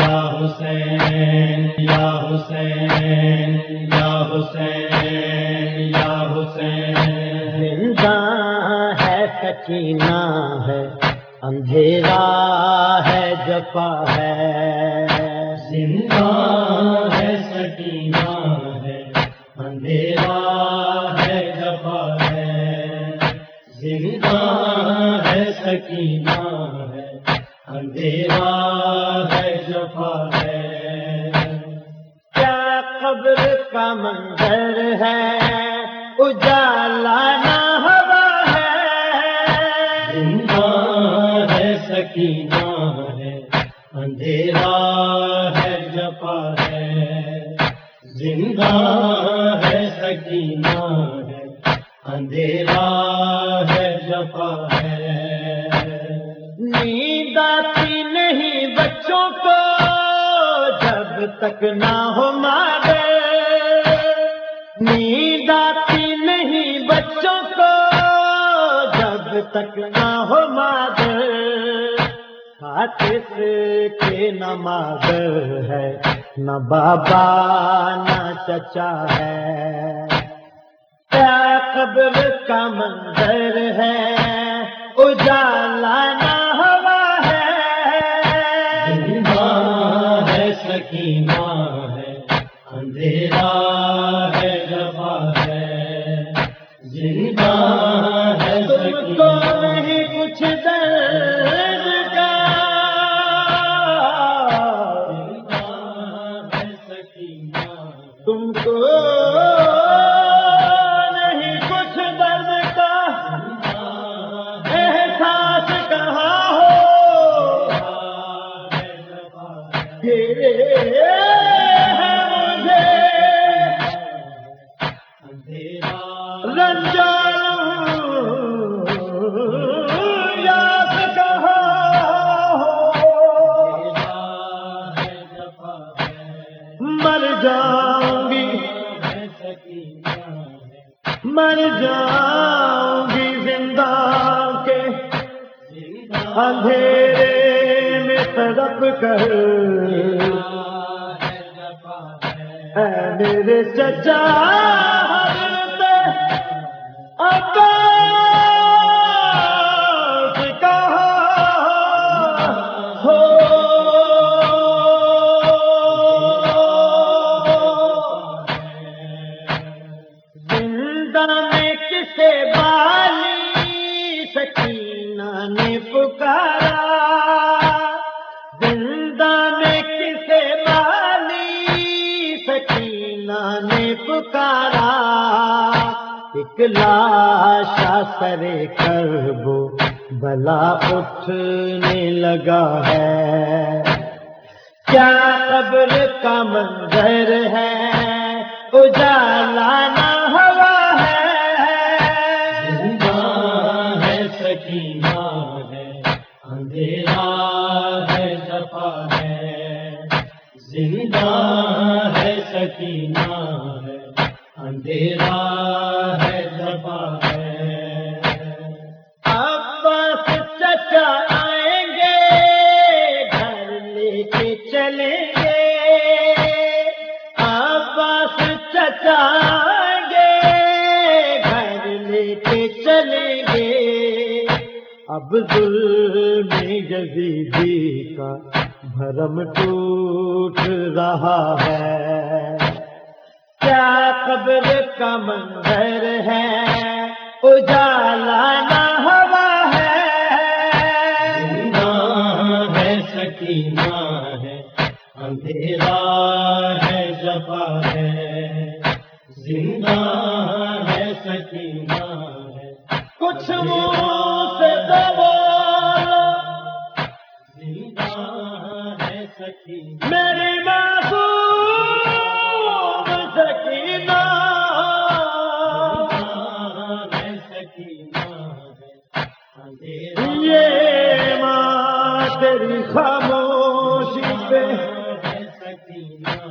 یا حسین یا حسین یا حسین یا حسین۔ زندہ ہے سکینہ ہے اندھیرا ہے جفا ہے۔ زندہ ہے سکینہ ہے اندھیرا ہے جفا ہے۔ زندہ ہے سکینہ ہے اندھیرا ہے جفا ہے کیا قبر کا منظر ہے؟ اجالا نہ ہوا ہے۔ زندہ ہے، سکینہ ہے۔ اندھیرا ہے جپا ہے زندہ ہے، سکینہ ہے۔ اندھیرا ہے جپا ہے تک نہ ہو مارے۔ نیند آتی نہیں بچوں کو، جب تک نہ ہو مادر خاطر کے نہ مادر ہے، نہ بابا، نہ چچا ہے۔ کیا قبر کا منظر ہے؟ اجالا تم کو نہیں کچھ درد کا احساس کہاں ہو؟ یہ ہے مر جاؤں گی زندہ کے اندھیرے میں تڑپ کر۔ اے میرے چچا لاشا سرے کربو بلا اٹھنے لگا ہے۔ کیا قبر کا منظر ہے؟ اجالا نہ ہوا ہے۔ زندہ ہے، سکینہ ہے، اندھیرا ہے جپا ہے۔ زندہ ہے، سکینہ ہے، اندھیرا چچا گے گھر لے کے چلیں گے۔ اب ظلم یزیدی کا بھرم ٹوٹ رہا ہے۔ کیا قبر کا منظر ہے؟ اجالا نہ ہوا ہے۔ زندہ ہے، سکینہ ہے، اندھیرا ہے جپا ہے۔ زندہ ہے سکینہ ہے۔ کچھ منہ سے زندہ ہے سکینہ۔ میری معصوم سکینہ ہے سکینہ ہے۔ یہ ماں تیری خاموشی پہ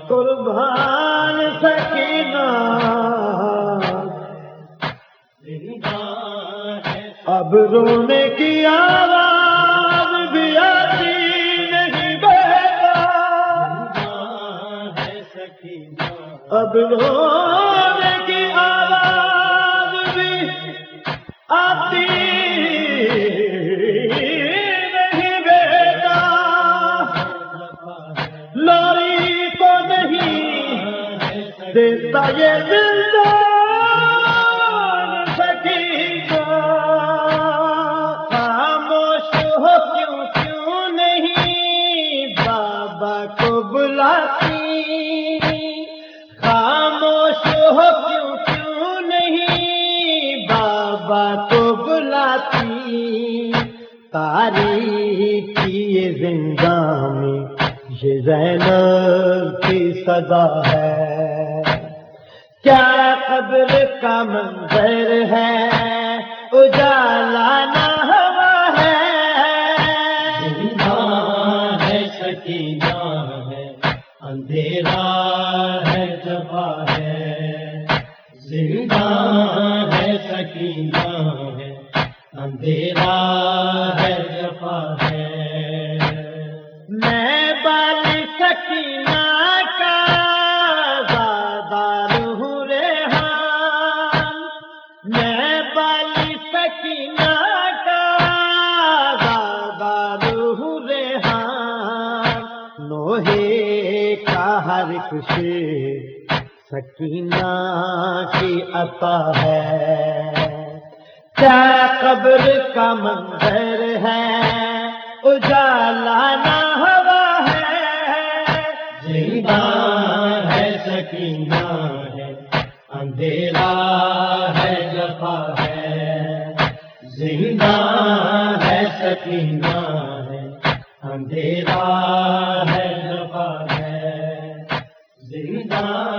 قربان سکینا اب رونے کی آواز بھی آتی نہیں بہتا۔ اب رونے کی آواز بھی آتی تاریخی یہ زندہ میں یہ زینب کی سزا ہے قبر کا منظر ہے اجالا نہ ہوا ہے۔ ہے سکینہ ہے اندھیرا ہے جفا ہے۔ زندہ ہے سکینہ ہے اندھیرا ہے جفا ہے۔ میں بال سکینہ نوہے کا ہر خوشی سکینہ کی عطا ہے۔ کیا قبر کا منظر ہے؟ اجالا نہ ہوا ہے۔ زندہ ہے، سکینہ ہے۔ اندھیرا ہے، جفا ہے۔ زندہ ہے، سکینہ ہے۔ اندھیرا ہے